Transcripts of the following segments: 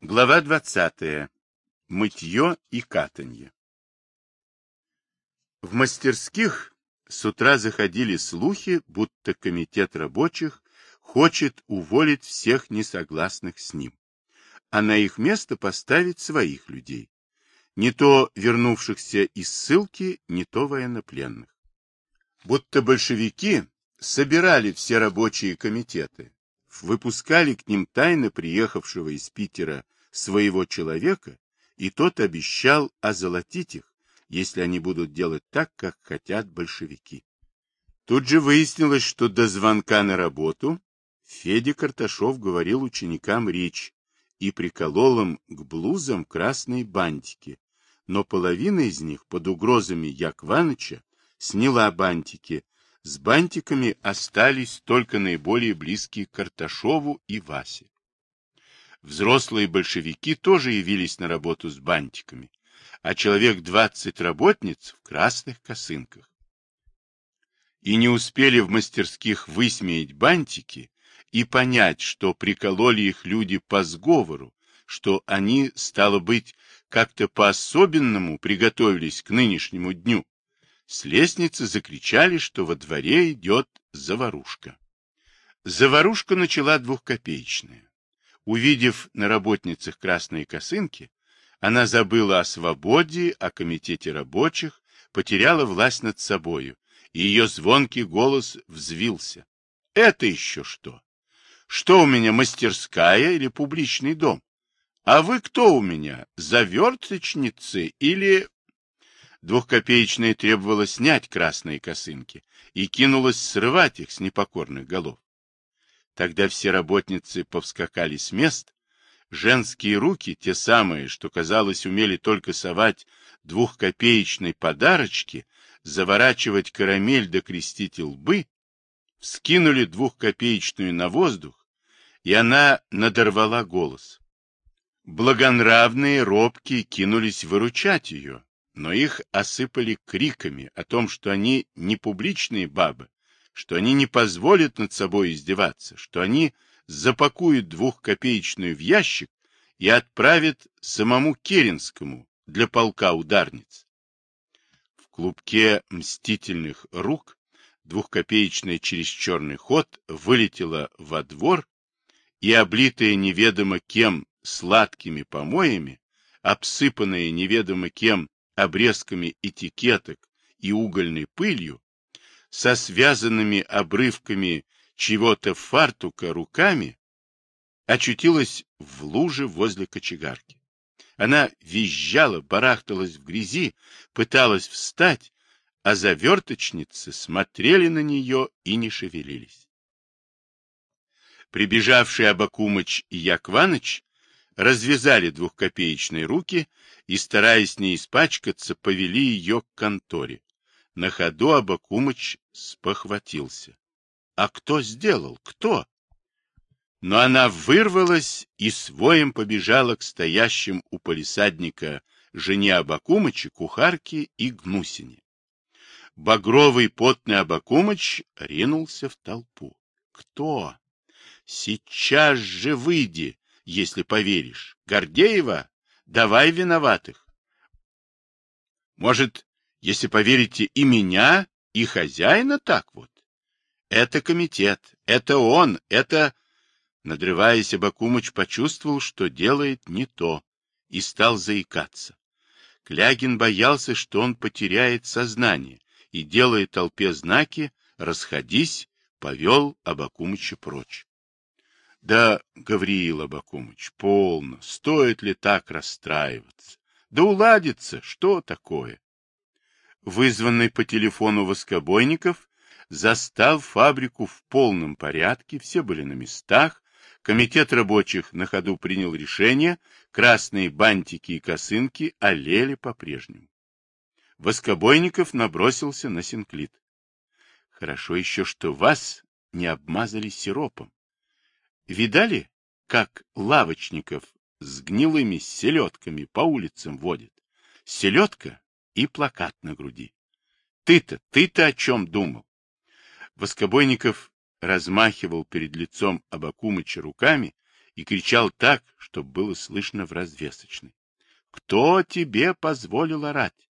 Глава 20. Мытье и катанье. В мастерских с утра заходили слухи, будто комитет рабочих хочет уволить всех несогласных с ним, а на их место поставить своих людей, не то вернувшихся из ссылки, не то военнопленных. Будто большевики собирали все рабочие комитеты, выпускали к ним тайно приехавшего из Питера своего человека, и тот обещал озолотить их, если они будут делать так, как хотят большевики. Тут же выяснилось, что до звонка на работу Федя Карташов говорил ученикам речь и приколол им к блузам красные бантики, но половина из них под угрозами Якваныча сняла бантики, с бантиками остались только наиболее близкие Карташову и Васе. Взрослые большевики тоже явились на работу с бантиками, а человек двадцать работниц в красных косынках. И не успели в мастерских высмеять бантики и понять, что прикололи их люди по сговору, что они, стало быть, как-то по-особенному приготовились к нынешнему дню, с лестницы закричали, что во дворе идет заварушка. Заварушка начала двухкопеечная. Увидев на работницах красные косынки, она забыла о свободе, о комитете рабочих, потеряла власть над собою, и ее звонкий голос взвился. Это еще что? Что у меня, мастерская или публичный дом? А вы кто у меня, заверточницы или Двухкопеечная требовала снять красные косынки и кинулась срывать их с непокорных голов. Тогда все работницы повскакали с мест, женские руки, те самые, что, казалось, умели только совать двухкопеечной подарочки, заворачивать карамель да крестить лбы, вскинули двухкопеечную на воздух, и она надорвала голос. Благонравные робкие кинулись выручать ее, но их осыпали криками о том, что они не публичные бабы, что они не позволят над собой издеваться, что они запакуют двухкопеечную в ящик и отправят самому Керенскому для полка ударниц. В клубке мстительных рук двухкопеечная через черный ход вылетела во двор и, облитая неведомо кем сладкими помоями, обсыпанная неведомо кем обрезками этикеток и угольной пылью, со связанными обрывками чего-то фартука руками, очутилась в луже возле кочегарки. Она визжала, барахталась в грязи, пыталась встать, а заверточницы смотрели на нее и не шевелились. Прибежавший Абакумыч и Якваныч развязали двухкопеечные руки и, стараясь не испачкаться, повели ее к конторе. На ходу Абакумыч спохватился. А кто сделал? Кто? Но она вырвалась и своим побежала к стоящим у полисадника жене Абакумыча, кухарке и гнусине. Багровый потный Абакумыч ринулся в толпу. Кто? Сейчас же выйди, если поверишь. Гордеева, давай виноватых. Может, если поверите и меня, и хозяина так вот? Это комитет, это он, это... Надрываясь, Абакумыч почувствовал, что делает не то, и стал заикаться. Клягин боялся, что он потеряет сознание, и, делая толпе знаки «расходись», повел Абакумыча прочь. Да, Гавриил Абакумыч, полно, стоит ли так расстраиваться? Да уладится, что такое? Вызванный по телефону воскобойников застал фабрику в полном порядке, все были на местах, комитет рабочих на ходу принял решение, красные бантики и косынки олели по-прежнему. Воскобойников набросился на синклит. Хорошо еще, что вас не обмазали сиропом. Видали, как лавочников с гнилыми селедками по улицам водят? Селедка и плакат на груди. Ты-то, ты-то о чем думал? Воскобойников размахивал перед лицом Абакумыча руками и кричал так, чтобы было слышно в развесочной. «Кто тебе позволил орать?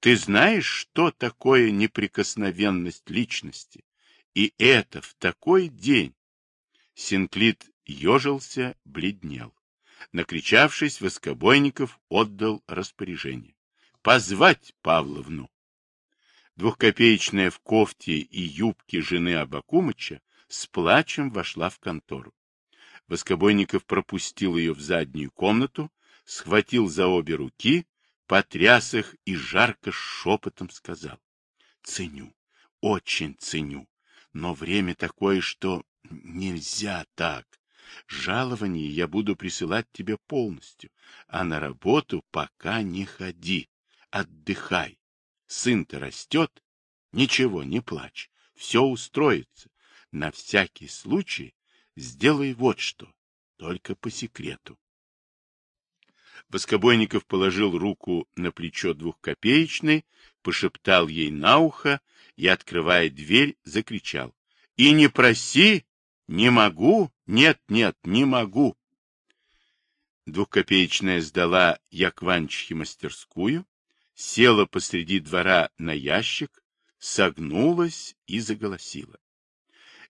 Ты знаешь, что такое неприкосновенность личности? И это в такой день!» Синклит ежился, бледнел. Накричавшись, Воскобойников отдал распоряжение. «Позвать Павловну!» Двухкопеечная в кофте и юбке жены Абакумыча с плачем вошла в контору. Воскобойников пропустил ее в заднюю комнату, схватил за обе руки, потряс их и жарко шепотом сказал. — Ценю, очень ценю, но время такое, что нельзя так. Жалование я буду присылать тебе полностью, а на работу пока не ходи, отдыхай. Сын-то растет, ничего, не плачь, все устроится. На всякий случай сделай вот что, только по секрету. Воскобойников положил руку на плечо двухкопеечной, пошептал ей на ухо и, открывая дверь, закричал. — И не проси! Не могу! Нет, нет, не могу! Двухкопеечная сдала Якванчихе мастерскую, села посреди двора на ящик, согнулась и заголосила.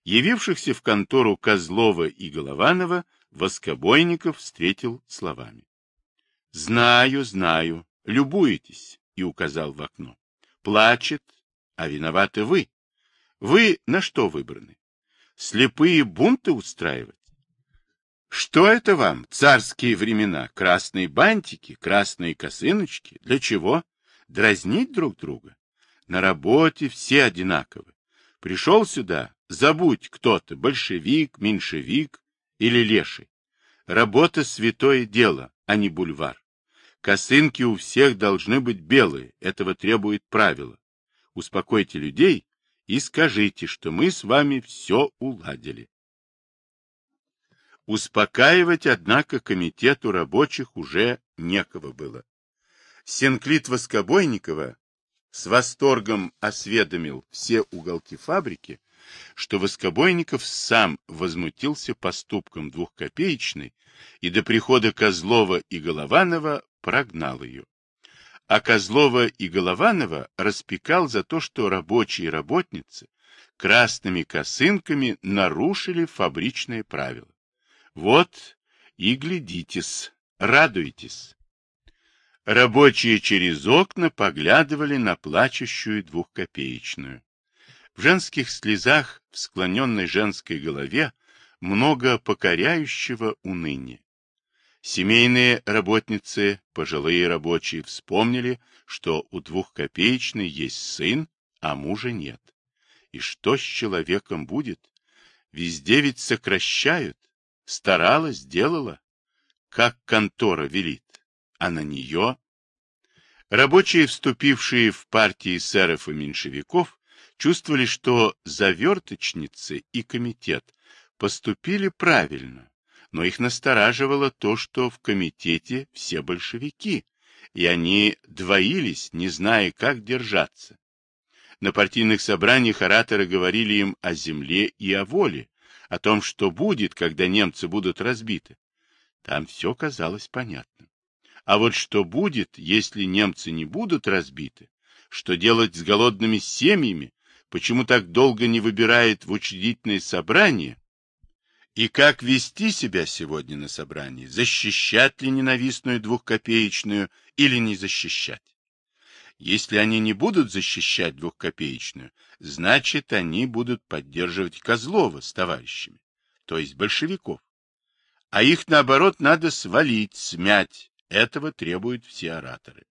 Явившихся в контору Козлова и Голованова Воскобойников встретил словами. — Знаю, знаю, любуетесь, — и указал в окно. — Плачет, а виноваты вы. Вы на что выбраны? Слепые бунты устраивать? Что это вам, царские времена, красные бантики, красные косыночки? Для чего? Дразнить друг друга? На работе все одинаковы. Пришел сюда, Забудь кто-то, большевик, меньшевик или леший. Работа — святое дело, а не бульвар. Косынки у всех должны быть белые, этого требует правило. Успокойте людей и скажите, что мы с вами все уладили. Успокаивать, однако, комитету рабочих уже некого было. Сенклит Воскобойникова с восторгом осведомил все уголки фабрики, что Воскобойников сам возмутился поступком двухкопеечной и до прихода Козлова и Голованова прогнал ее. А Козлова и Голованова распекал за то, что рабочие и работницы красными косынками нарушили фабричные правила. Вот и глядитесь, радуйтесь. Рабочие через окна поглядывали на плачущую двухкопеечную. В женских слезах, в склоненной женской голове, много покоряющего уныния. Семейные работницы, пожилые рабочие вспомнили, что у двухкопеечной есть сын, а мужа нет. И что с человеком будет? Везде ведь сокращают. Старалась, делала, как контора велит. А на нее... Рабочие, вступившие в партии сэров и меньшевиков, чувствовали, что заверточницы и комитет поступили правильно, но их настораживало то, что в комитете все большевики, и они двоились, не зная, как держаться. На партийных собраниях ораторы говорили им о земле и о воле, о том, что будет, когда немцы будут разбиты. Там все казалось понятным. А вот что будет, если немцы не будут разбиты, что делать с голодными семьями, почему так долго не выбирает в учредительное собрание, и как вести себя сегодня на собрании, защищать ли ненавистную двухкопеечную или не защищать. Если они не будут защищать двухкопеечную, значит, они будут поддерживать Козлова с товарищами, то есть большевиков. А их, наоборот, надо свалить, смять. Этого требуют все ораторы.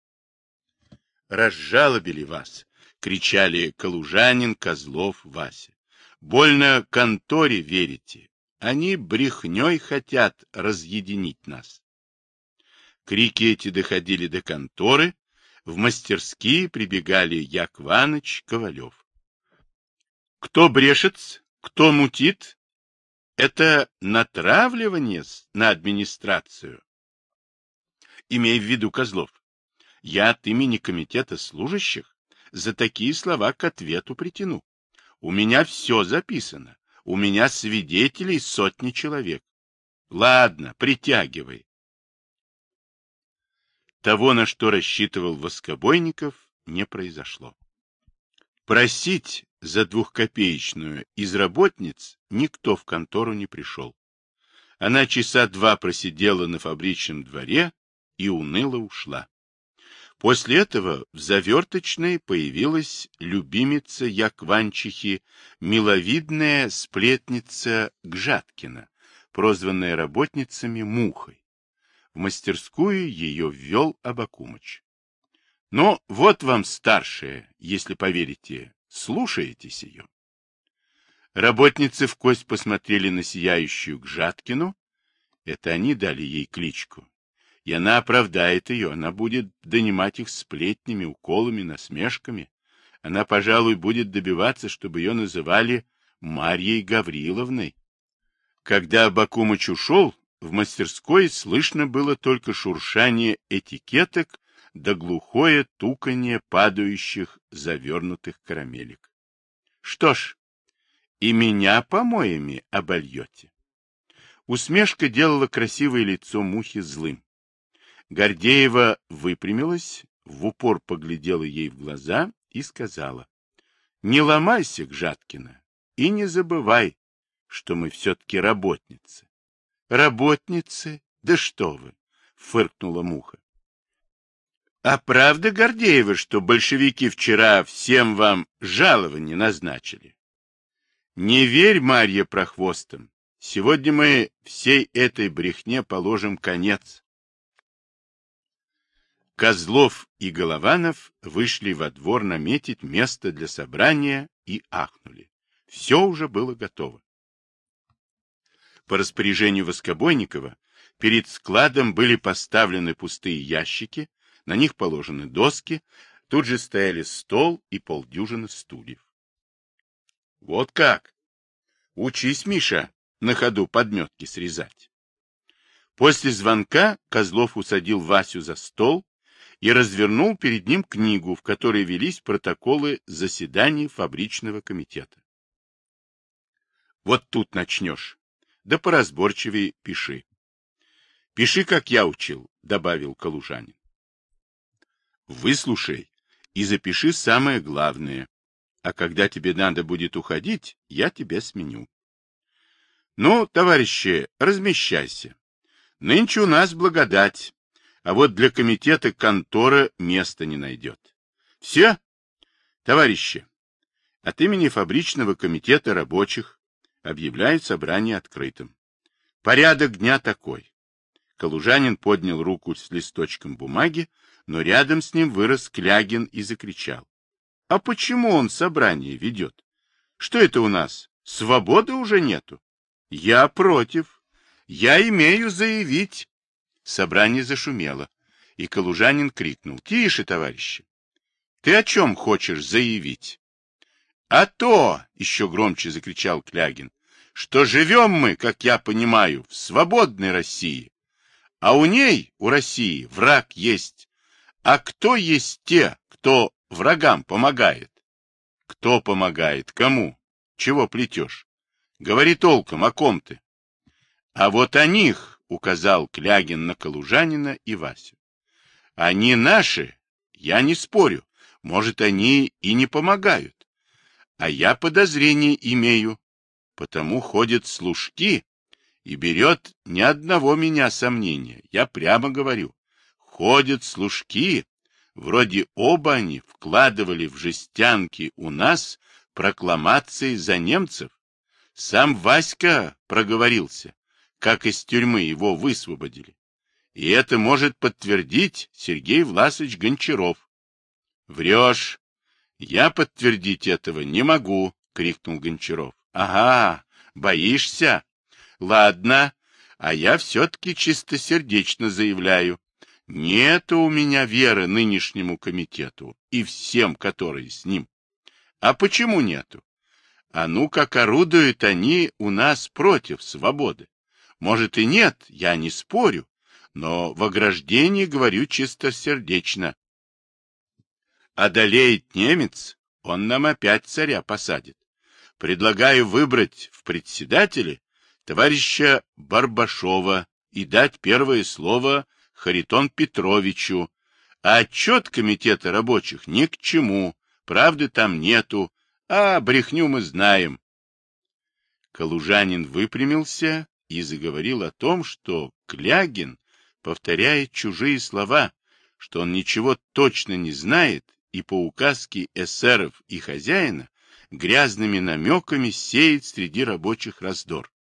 Разжалобили вас, кричали Калужанин, Козлов, Вася. Больно конторе верите. Они брехней хотят разъединить нас. Крики эти доходили до конторы, в мастерские прибегали Якваныч, Ковалев. Кто брешет, кто мутит, это натравливание на администрацию. Имей в виду, Козлов, я от имени комитета служащих за такие слова к ответу притяну. У меня все записано. У меня свидетелей сотни человек. Ладно, притягивай. Того, на что рассчитывал Воскобойников, не произошло. Просить за двухкопеечную из работниц никто в контору не пришел. Она часа два просидела на фабричном дворе и уныло ушла. После этого в заверточной появилась любимица Якванчихи, миловидная сплетница Гжаткина, прозванная работницами Мухой. В мастерскую ее ввел Абакумыч. Но вот вам старшая, если поверите, слушаетесь ее. Работницы в кость посмотрели на сияющую Гжаткину. Это они дали ей кличку и она оправдает ее, она будет донимать их сплетнями, уколами, насмешками. Она, пожалуй, будет добиваться, чтобы ее называли Марьей Гавриловной. Когда Бакумыч ушел, в мастерской слышно было только шуршание этикеток да глухое туканье падающих завернутых карамелек. Что ж, и меня помоями обольете. Усмешка делала красивое лицо мухи злым. Гордеева выпрямилась, в упор поглядела ей в глаза и сказала, «Не ломайся, Гжаткина, и не забывай, что мы все-таки работницы». «Работницы? Да что вы!» — фыркнула Муха. «А правда, Гордеева, что большевики вчера всем вам жалование назначили?» «Не верь, Марья, прохвостом. Сегодня мы всей этой брехне положим конец». Козлов и Голованов вышли во двор наметить место для собрания и ахнули. Все уже было готово. По распоряжению Воскобойникова перед складом были поставлены пустые ящики, на них положены доски, тут же стояли стол и полдюжины стульев. Вот как! Учись, Миша, на ходу подметки срезать. После звонка Козлов усадил Васю за стол и развернул перед ним книгу, в которой велись протоколы заседаний фабричного комитета. Вот тут начнешь. Да поразборчивее пиши. Пиши, как я учил, добавил Калужанин. Выслушай и запиши самое главное. А когда тебе надо будет уходить, я тебя сменю. Ну, товарищи, размещайся. Нынче у нас благодать а вот для комитета контора места не найдет. Все? Товарищи, от имени фабричного комитета рабочих объявляю собрание открытым. Порядок дня такой. Калужанин поднял руку с листочком бумаги, но рядом с ним вырос Клягин и закричал. А почему он собрание ведет? Что это у нас? Свободы уже нету? Я против. Я имею заявить. Собрание зашумело, и Калужанин крикнул. — Тише, товарищи! Ты о чем хочешь заявить? — А то, — еще громче закричал Клягин, — что живем мы, как я понимаю, в свободной России. А у ней, у России, враг есть. А кто есть те, кто врагам помогает? Кто помогает? Кому? Чего плетешь? Говори толком, о ком ты? А вот о них, указал Клягин на Калужанина и Васю. Они наши, я не спорю. Может, они и не помогают. А я подозрение имею. Потому ходят служки и берет ни одного меня сомнения. Я прямо говорю. Ходят служки, вроде оба они вкладывали в жестянки у нас прокламации за немцев. Сам Васька проговорился как из тюрьмы его высвободили. И это может подтвердить Сергей Власович Гончаров. — Врешь. Я подтвердить этого не могу, — крикнул Гончаров. — Ага, боишься? Ладно, а я все-таки чистосердечно заявляю. Нету у меня веры нынешнему комитету и всем, которые с ним. А почему нету? А ну как орудуют они у нас против свободы. Может и нет, я не спорю, но в ограждении говорю чистосердечно. Одолеет немец, он нам опять царя посадит. Предлагаю выбрать в председателе товарища Барбашова и дать первое слово Харитон Петровичу, а отчет комитета рабочих ни к чему, правды там нету, а брехню мы знаем. Калужанин выпрямился и заговорил о том, что Клягин повторяет чужие слова, что он ничего точно не знает и по указке эсеров и хозяина грязными намеками сеет среди рабочих раздор.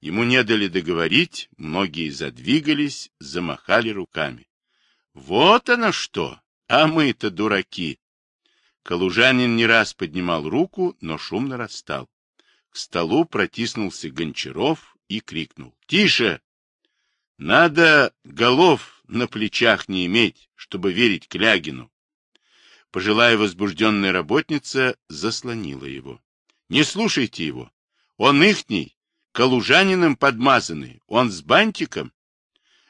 Ему не дали договорить, многие задвигались, замахали руками. Вот оно что! А мы-то дураки! Калужанин не раз поднимал руку, но шум нарастал. К столу протиснулся Гончаров и крикнул. — Тише! Надо голов на плечах не иметь, чтобы верить Клягину. Пожилая возбужденная работница заслонила его. — Не слушайте его. Он ихний, калужанином подмазанный, он с бантиком.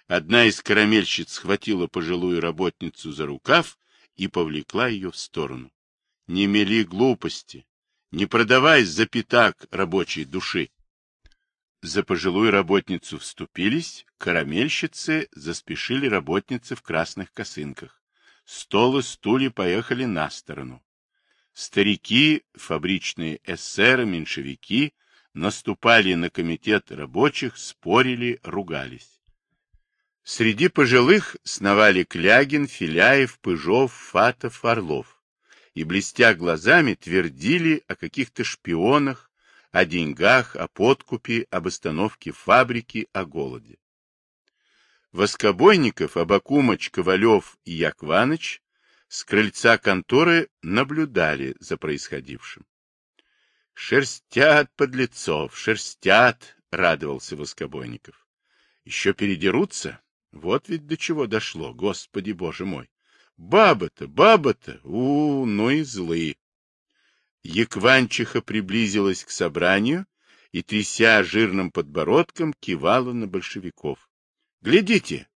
Одна из карамельщиц схватила пожилую работницу за рукав и повлекла ее в сторону. — Не мели глупости, не продавай за пятак рабочей души. За пожилую работницу вступились, карамельщицы заспешили работницы в красных косынках. Стол и стулья поехали на сторону. Старики, фабричные эсеры, меньшевики наступали на комитет рабочих, спорили, ругались. Среди пожилых сновали Клягин, Филяев, Пыжов, Фатов, Орлов и, блестя глазами, твердили о каких-то шпионах, о деньгах, о подкупе, об остановке фабрики, о голоде. Воскобойников, Абакумыч, Ковалев и Якваныч с крыльца конторы наблюдали за происходившим. «Шерстят подлецов, шерстят!» — радовался Воскобойников. «Еще передерутся? Вот ведь до чего дошло, Господи Боже мой! Баба-то, баба-то! у, ну и злые!» Якванчиха приблизилась к собранию и, тряся жирным подбородком, кивала на большевиков. Глядите,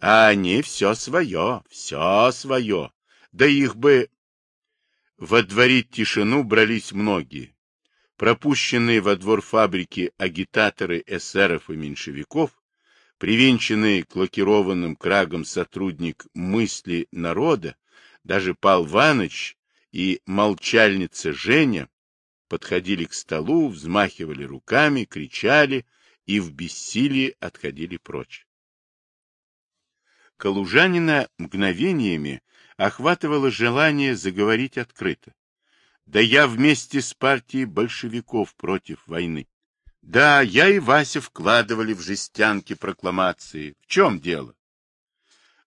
а они все свое, все свое. Да их бы... Водворить тишину брались многие. Пропущенные во двор фабрики агитаторы эсеров и меньшевиков, привинченный к лакированным крагам сотрудник мысли народа, даже Пал Ваныч и молчальница Женя подходили к столу, взмахивали руками, кричали и в бессилии отходили прочь. Калужанина мгновениями охватывало желание заговорить открыто. Да я вместе с партией большевиков против войны. Да, я и Вася вкладывали в жестянки прокламации. В чем дело?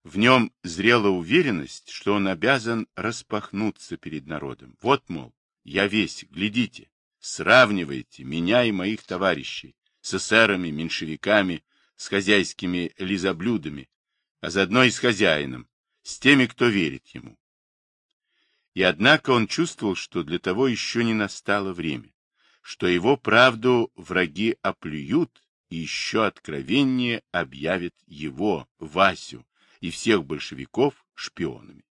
В нем зрела уверенность, что он обязан распахнуться перед народом. Вот, мол, я весь, глядите, сравнивайте меня и моих товарищей с эсерами, меньшевиками, с хозяйскими лизоблюдами, а заодно и с хозяином, с теми, кто верит ему. И однако он чувствовал, что для того еще не настало время, что его правду враги оплюют и еще откровеннее объявят его, Васю, и всех большевиков шпионами.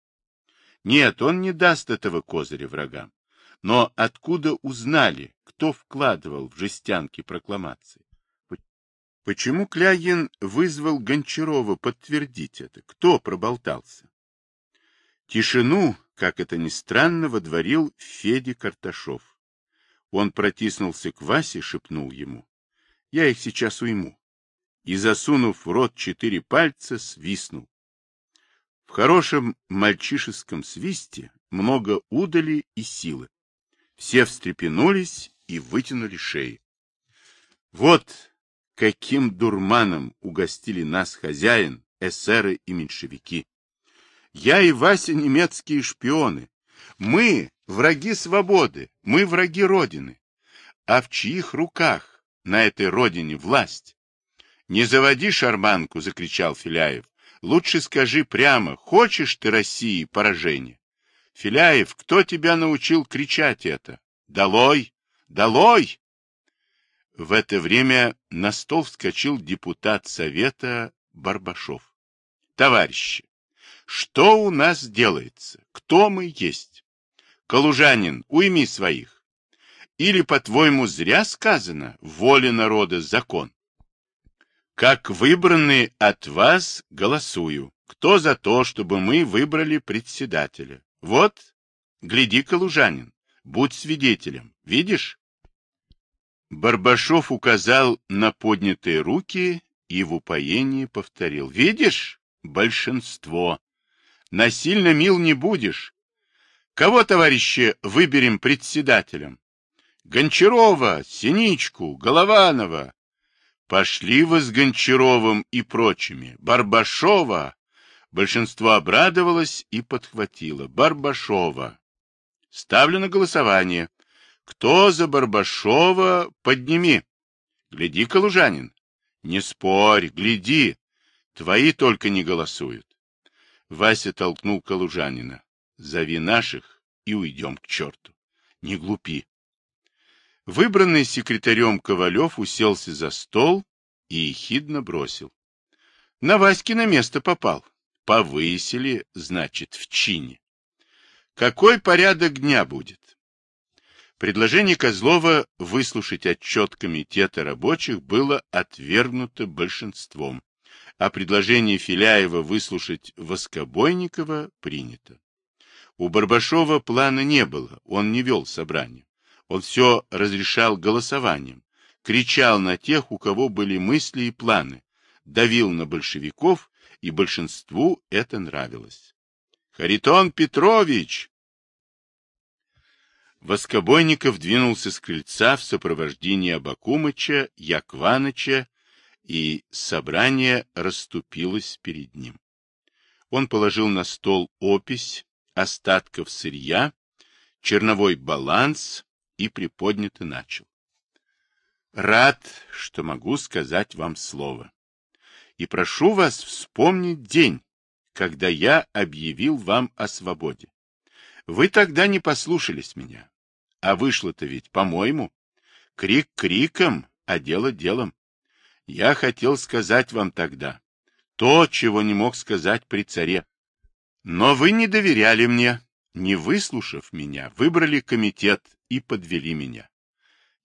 Нет, он не даст этого козыря врагам. Но откуда узнали, кто вкладывал в жестянки прокламации? Почему Клягин вызвал Гончарова подтвердить это? Кто проболтался? Тишину, как это ни странно, водворил Федя Карташов. Он протиснулся к Васе, шепнул ему. Я их сейчас уйму. И, засунув в рот четыре пальца, свистнул. Хорошем мальчишеском свисте много удали и силы. Все встрепенулись и вытянули шеи. Вот каким дурманом угостили нас хозяин, эсеры и меньшевики. Я и Вася немецкие шпионы. Мы враги свободы, мы враги Родины. А в чьих руках на этой Родине власть? Не заводи шарманку, закричал Филяев. Лучше скажи прямо, хочешь ты России поражения? Филяев, кто тебя научил кричать это? Долой! Долой! В это время на стол вскочил депутат Совета Барбашов. Товарищи, что у нас делается? Кто мы есть? Калужанин, уйми своих. Или, по-твоему, зря сказано «воля народа – закон»? Как выбранный от вас голосую. Кто за то, чтобы мы выбрали председателя? Вот, гляди-ка, лужанин, будь свидетелем. Видишь? Барбашов указал на поднятые руки и в упоении повторил. Видишь? Большинство. Насильно мил не будешь. Кого, товарищи, выберем председателем? Гончарова, Синичку, Голованова. Пошли вы с Гончаровым и прочими. Барбашова. Большинство обрадовалось и подхватило. Барбашова. Ставлю на голосование. Кто за Барбашова, подними. Гляди, Калужанин. Не спорь, гляди. Твои только не голосуют. Вася толкнул Калужанина. Зови наших и уйдем к черту. Не глупи. Выбранный секретарем Ковалев уселся за стол и ехидно бросил. На Васькино место попал. Повысили, значит, в чине. Какой порядок дня будет? Предложение Козлова выслушать отчет комитета рабочих было отвергнуто большинством, а предложение Филяева выслушать Воскобойникова принято. У Барбашова плана не было, он не вел собрание. Он все разрешал голосованием, кричал на тех, у кого были мысли и планы, давил на большевиков, и большинству это нравилось. «Харитон Петрович!» Воскобойников двинулся с крыльца в сопровождении Абакумыча, Якваныча, и собрание расступилось перед ним. Он положил на стол опись остатков сырья, черновой баланс и приподнято начал. Рад, что могу сказать вам слово. И прошу вас вспомнить день, когда я объявил вам о свободе. Вы тогда не послушались меня. А вышло-то ведь, по-моему, крик криком, а дело делом. Я хотел сказать вам тогда то, чего не мог сказать при царе. Но вы не доверяли мне, не выслушав меня, выбрали комитет и подвели меня.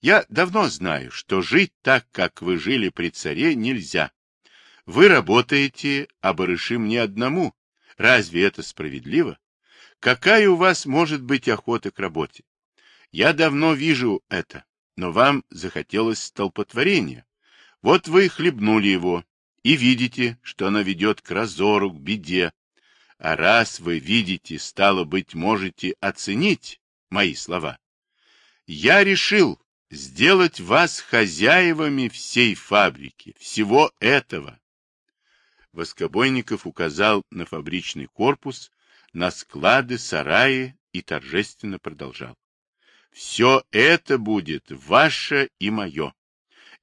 Я давно знаю, что жить так, как вы жили при царе, нельзя. Вы работаете, а барыши мне одному. Разве это справедливо? Какая у вас может быть охота к работе? Я давно вижу это, но вам захотелось столпотворения. Вот вы хлебнули его и видите, что оно ведет к разору, к беде. А раз вы видите, стало быть, можете оценить мои слова. Я решил сделать вас хозяевами всей фабрики, всего этого. Воскобойников указал на фабричный корпус, на склады, сараи и торжественно продолжал. Все это будет ваше и мое.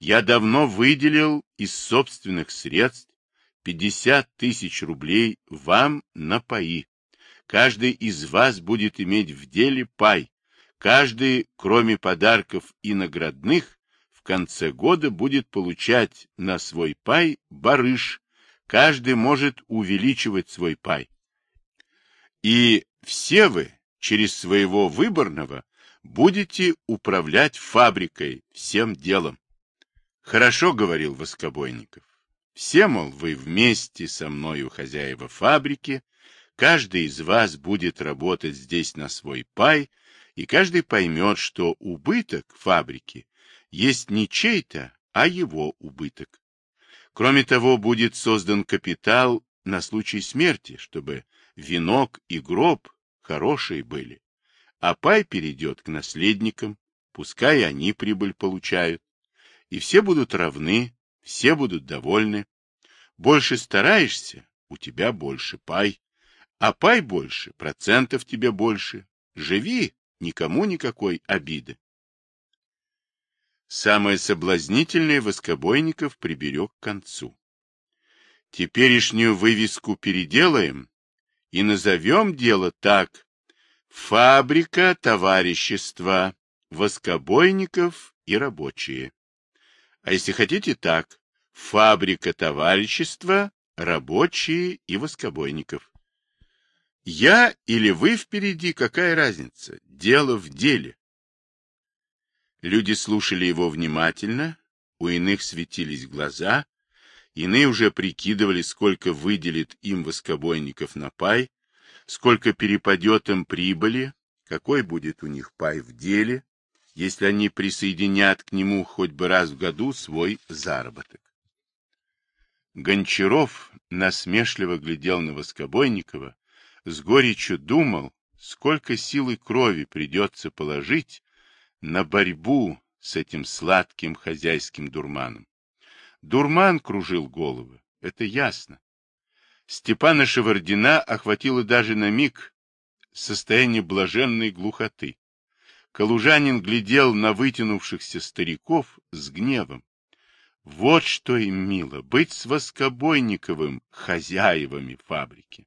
Я давно выделил из собственных средств 50 тысяч рублей вам на паи. Каждый из вас будет иметь в деле пай. Каждый, кроме подарков и наградных, в конце года будет получать на свой пай барыш. Каждый может увеличивать свой пай. И все вы через своего выборного будете управлять фабрикой, всем делом. Хорошо, говорил Воскобойников. Все, мол, вы вместе со мною хозяева фабрики, каждый из вас будет работать здесь на свой пай, и каждый поймет, что убыток фабрики есть не чей-то, а его убыток. Кроме того, будет создан капитал на случай смерти, чтобы венок и гроб хорошие были а пай перейдет к наследникам, пускай они прибыль получают, и все будут равны, все будут довольны. Больше стараешься, у тебя больше пай, а пай больше, процентов тебе больше. Живи, никому никакой обиды. Самое соблазнительное Воскобойников приберег к концу. Теперешнюю вывеску переделаем и назовем дело так, Фабрика товарищества, воскобойников и рабочие. А если хотите так, фабрика товарищества, рабочие и воскобойников. Я или вы впереди, какая разница? Дело в деле. Люди слушали его внимательно, у иных светились глаза, иные уже прикидывали, сколько выделит им воскобойников на пай, сколько перепадет им прибыли, какой будет у них пай в деле, если они присоединят к нему хоть бы раз в году свой заработок. Гончаров насмешливо глядел на Воскобойникова, с горечью думал, сколько сил и крови придется положить на борьбу с этим сладким хозяйским дурманом. Дурман кружил головы, это ясно. Степана Шевардина охватило даже на миг состояние блаженной глухоты. Калужанин глядел на вытянувшихся стариков с гневом. Вот что им мило, быть с Воскобойниковым хозяевами фабрики.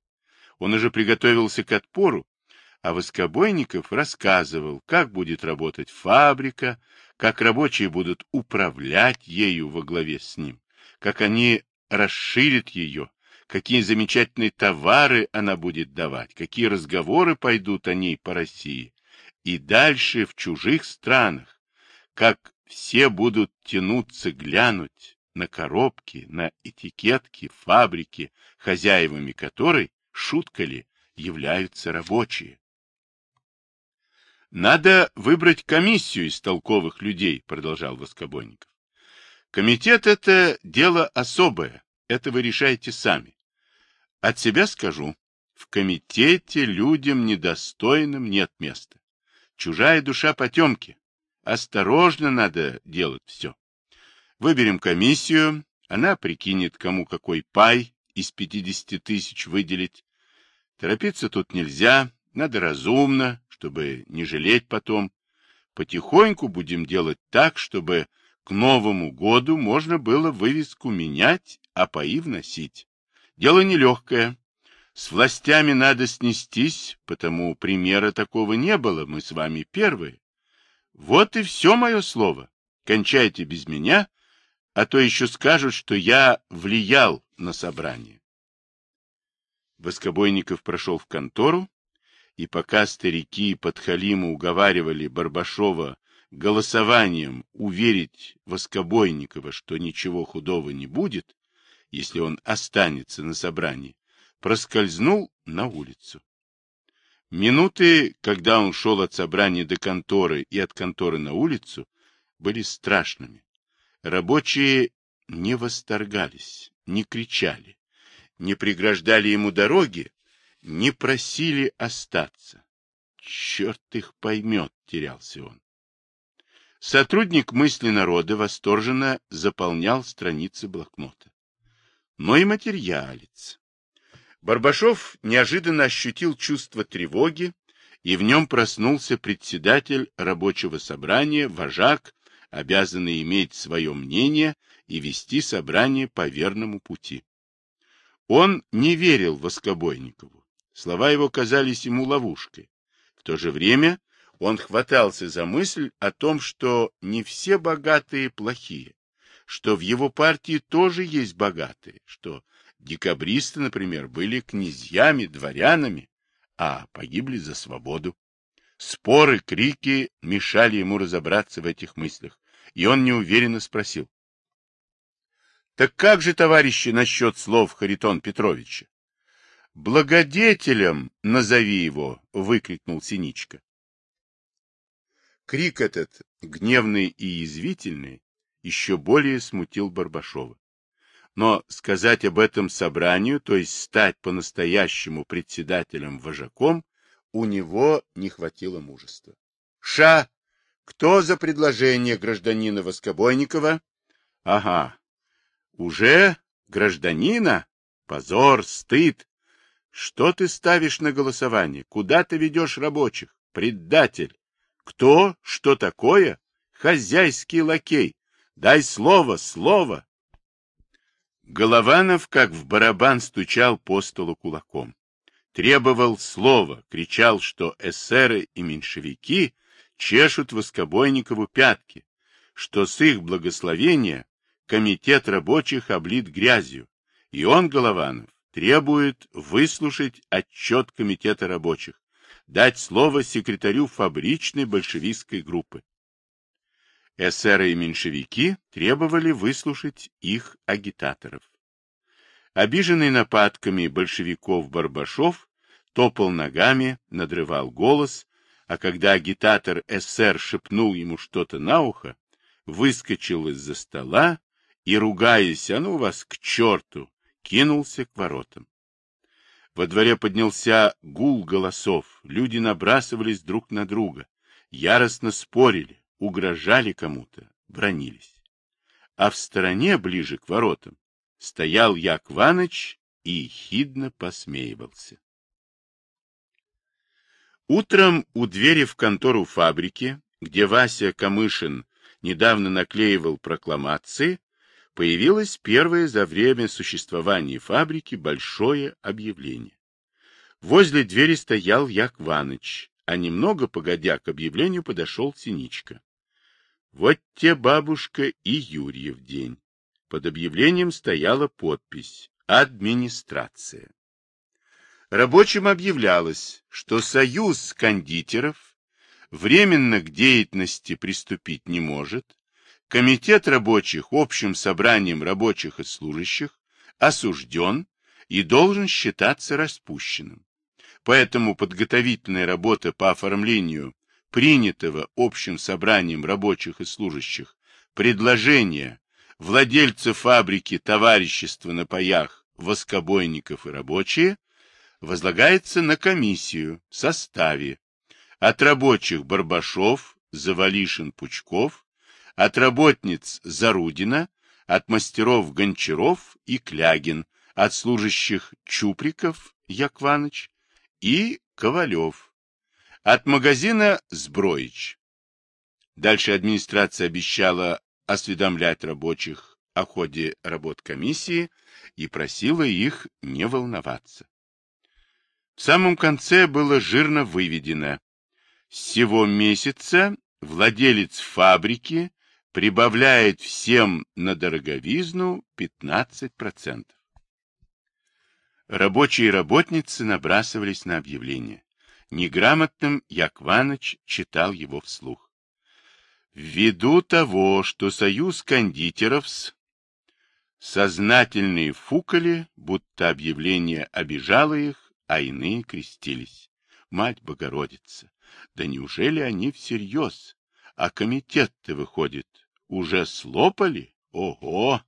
Он уже приготовился к отпору, а Воскобойников рассказывал, как будет работать фабрика, как рабочие будут управлять ею во главе с ним, как они расширят ее, какие замечательные товары она будет давать, какие разговоры пойдут о ней по России. И дальше в чужих странах, как все будут тянуться глянуть на коробки, на этикетки фабрики, хозяевами которой, шутка ли, являются рабочие. Надо выбрать комиссию из толковых людей, продолжал Воскобойников. Комитет — это дело особое, это вы решаете сами. От себя скажу, в комитете людям недостойным нет места. Чужая душа потемки. Осторожно надо делать все. Выберем комиссию, она прикинет, кому какой пай из 50 тысяч выделить. Торопиться тут нельзя, надо разумно, чтобы не жалеть потом. Потихоньку будем делать так, чтобы к Новому году можно было вывеску менять, а паи вносить. Дело нелегкое. С властями надо снестись, потому примера такого не было, мы с вами первые. Вот и все мое слово. Кончайте без меня, а то еще скажут, что я влиял на собрание. Воскобойников прошел в контору, и пока старики под Халиму уговаривали Барбашова голосованием уверить Воскобойникова, что ничего худого не будет, если он останется на собрании, проскользнул на улицу. Минуты, когда он шел от собрания до конторы и от конторы на улицу, были страшными. Рабочие не восторгались, не кричали, не преграждали ему дороги, не просили остаться. Черт их поймет, терялся он. Сотрудник мысли народа восторженно заполнял страницы блокнота. Но и материалец. Барбашов неожиданно ощутил чувство тревоги, и в нем проснулся председатель рабочего собрания, вожак, обязанный иметь свое мнение и вести собрание по верному пути. Он не верил Воскобойникову. Слова его казались ему ловушкой. В то же время он хватался за мысль о том, что не все богатые плохие, что в его партии тоже есть богатые, что декабристы, например, были князьями, дворянами, а погибли за свободу. Споры, крики мешали ему разобраться в этих мыслях, и он неуверенно спросил. — Так как же, товарищи, насчет слов Харитон Петровича? «Благодетелем назови его!» — выкрикнул Синичка. Крик этот, гневный и язвительный, еще более смутил Барбашова. Но сказать об этом собранию, то есть стать по-настоящему председателем-вожаком, у него не хватило мужества. «Ша! Кто за предложение гражданина Воскобойникова?» «Ага. Уже гражданина? Позор, стыд! Что ты ставишь на голосование? Куда ты ведешь рабочих? Предатель. Кто? Что такое? Хозяйский лакей. Дай слово, слово. Голованов, как в барабан, стучал по столу кулаком. Требовал слова, кричал, что эсеры и меньшевики чешут Воскобойникову пятки, что с их благословения комитет рабочих облит грязью, и он, Голованов, требует выслушать отчет Комитета рабочих, дать слово секретарю фабричной большевистской группы. Эсеры и меньшевики требовали выслушать их агитаторов. Обиженный нападками большевиков Барбашов топал ногами, надрывал голос, а когда агитатор СССР шепнул ему что-то на ухо, выскочил из-за стола и, ругаясь, а ну вас к черту, кинулся к воротам. Во дворе поднялся гул голосов, люди набрасывались друг на друга, яростно спорили, угрожали кому-то, бронились. А в стороне, ближе к воротам, стоял Як Ваныч и хидно посмеивался. Утром у двери в контору фабрики, где Вася Камышин недавно наклеивал прокламации, появилось первое за время существования фабрики большое объявление. Возле двери стоял Як Ваныч, а немного погодя к объявлению подошел Синичка. Вот те бабушка и Юрьев день. Под объявлением стояла подпись «Администрация». Рабочим объявлялось, что союз кондитеров временно к деятельности приступить не может, комитет рабочих общим собранием рабочих и служащих осужден и должен считаться распущенным. Поэтому подготовительная работа по оформлению принятого общим собранием рабочих и служащих предложения владельцев фабрики товарищества на паях воскобойников и рабочие возлагается на комиссию в составе от рабочих Барбашов, Завалишин, Пучков, от работниц Зарудина, от мастеров Гончаров и Клягин, от служащих Чуприков, Якваныч и Ковалев, от магазина Сброич. Дальше администрация обещала осведомлять рабочих о ходе работ комиссии и просила их не волноваться. В самом конце было жирно выведено. С сего месяца владелец фабрики прибавляет всем на дороговизну 15%. Рабочие и работницы набрасывались на объявление. Неграмотным Якваныч читал его вслух. Ввиду того, что союз кондитеров с сознательные фукали, будто объявление обижало их, а иные крестились. Мать Богородица, да неужели они всерьез? А комитет-то, выходит, уже слопали? Ого!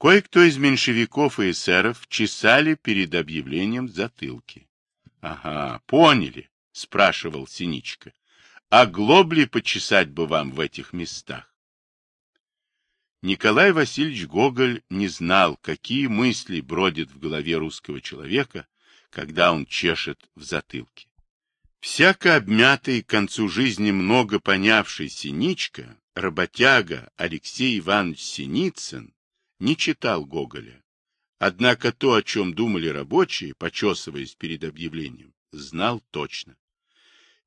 Кое-кто из меньшевиков и эсеров чесали перед объявлением затылки. — Ага, поняли, — спрашивал Синичка. — А глобли почесать бы вам в этих местах? Николай Васильевич Гоголь не знал, какие мысли бродят в голове русского человека, когда он чешет в затылке. Всяко обмятый к концу жизни много понявший Синичка, работяга Алексей Иванович Синицын, не читал Гоголя. Однако то, о чем думали рабочие, почесываясь перед объявлением, знал точно.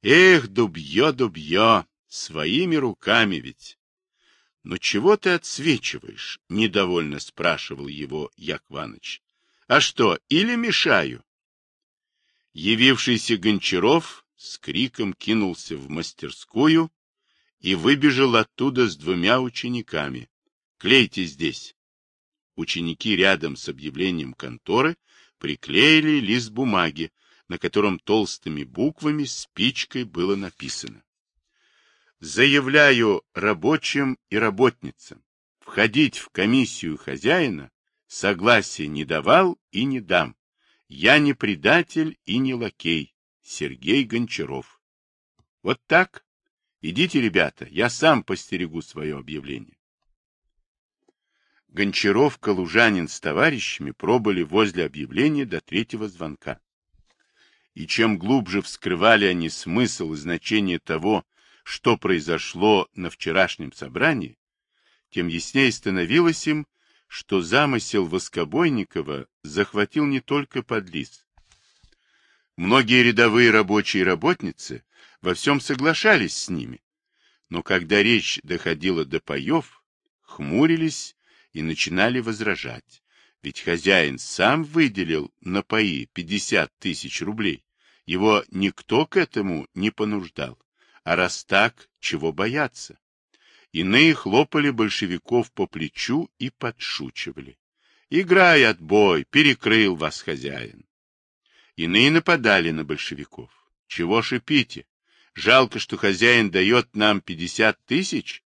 Эх, дубье, дубье, своими руками ведь. Но чего ты отсвечиваешь? Недовольно спрашивал его Якваныч. А что, или мешаю? Явившийся Гончаров с криком кинулся в мастерскую и выбежал оттуда с двумя учениками. Клейте здесь. Ученики рядом с объявлением конторы приклеили лист бумаги, на котором толстыми буквами спичкой было написано. Заявляю рабочим и работницам, входить в комиссию хозяина согласия не давал и не дам. Я не предатель и не лакей. Сергей Гончаров. Вот так. Идите, ребята, я сам постерегу свое объявление. Гончаров, Калужанин с товарищами пробыли возле объявления до третьего звонка. И чем глубже вскрывали они смысл и значение того, что произошло на вчерашнем собрании, тем яснее становилось им, что замысел Воскобойникова захватил не только подлиз. Многие рядовые рабочие и работницы во всем соглашались с ними, но когда речь доходила до паев, хмурились и начинали возражать, ведь хозяин сам выделил на паи 50 тысяч рублей, его никто к этому не понуждал. А раз так, чего бояться? Иные хлопали большевиков по плечу и подшучивали. «Играй отбой, перекрыл вас хозяин». Иные нападали на большевиков. «Чего шипите? Жалко, что хозяин дает нам пятьдесят тысяч?»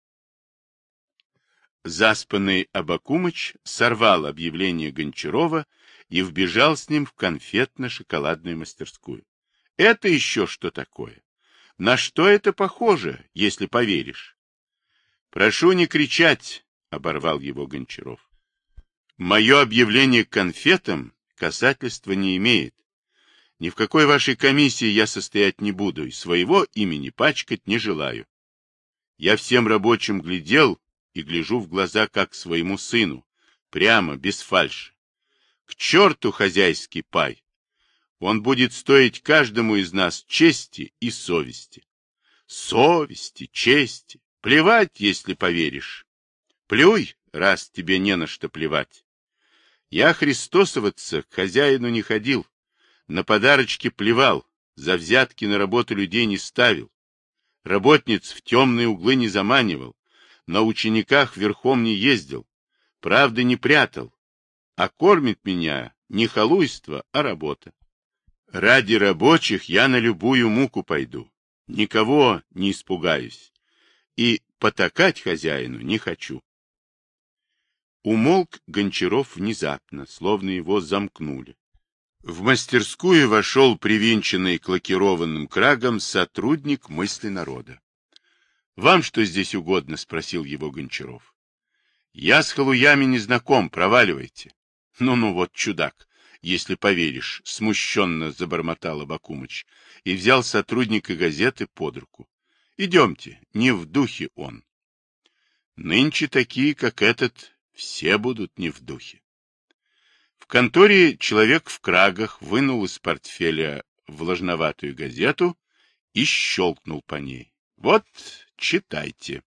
Заспанный Абакумыч сорвал объявление Гончарова и вбежал с ним в конфетно-шоколадную мастерскую. Это еще что такое? На что это похоже, если поверишь? Прошу не кричать, оборвал его Гончаров. Мое объявление к конфетам касательства не имеет. Ни в какой вашей комиссии я состоять не буду и своего имени пачкать не желаю. Я всем рабочим глядел и гляжу в глаза, как своему сыну, прямо, без фальши. К черту хозяйский пай! Он будет стоить каждому из нас чести и совести. Совести, чести. Плевать, если поверишь. Плюй, раз тебе не на что плевать. Я христосоваться к хозяину не ходил, на подарочки плевал, за взятки на работу людей не ставил, работниц в темные углы не заманивал, на учениках верхом не ездил, правды не прятал, а кормит меня не халуйство, а работа. Ради рабочих я на любую муку пойду, никого не испугаюсь и потакать хозяину не хочу. Умолк Гончаров внезапно, словно его замкнули. В мастерскую вошел привинченный к лакированным крагам сотрудник мысли народа. — Вам что здесь угодно? — спросил его Гончаров. — Я с халуями не знаком, проваливайте. Ну-ну вот чудак, если поверишь, смущенно забормотал Абакумыч и взял сотрудника газеты под руку. Идемте, не в духе он. Нынче такие, как этот, все будут не в духе. В конторе человек в крагах вынул из портфеля влажноватую газету и щелкнул по ней. Вот, читайте.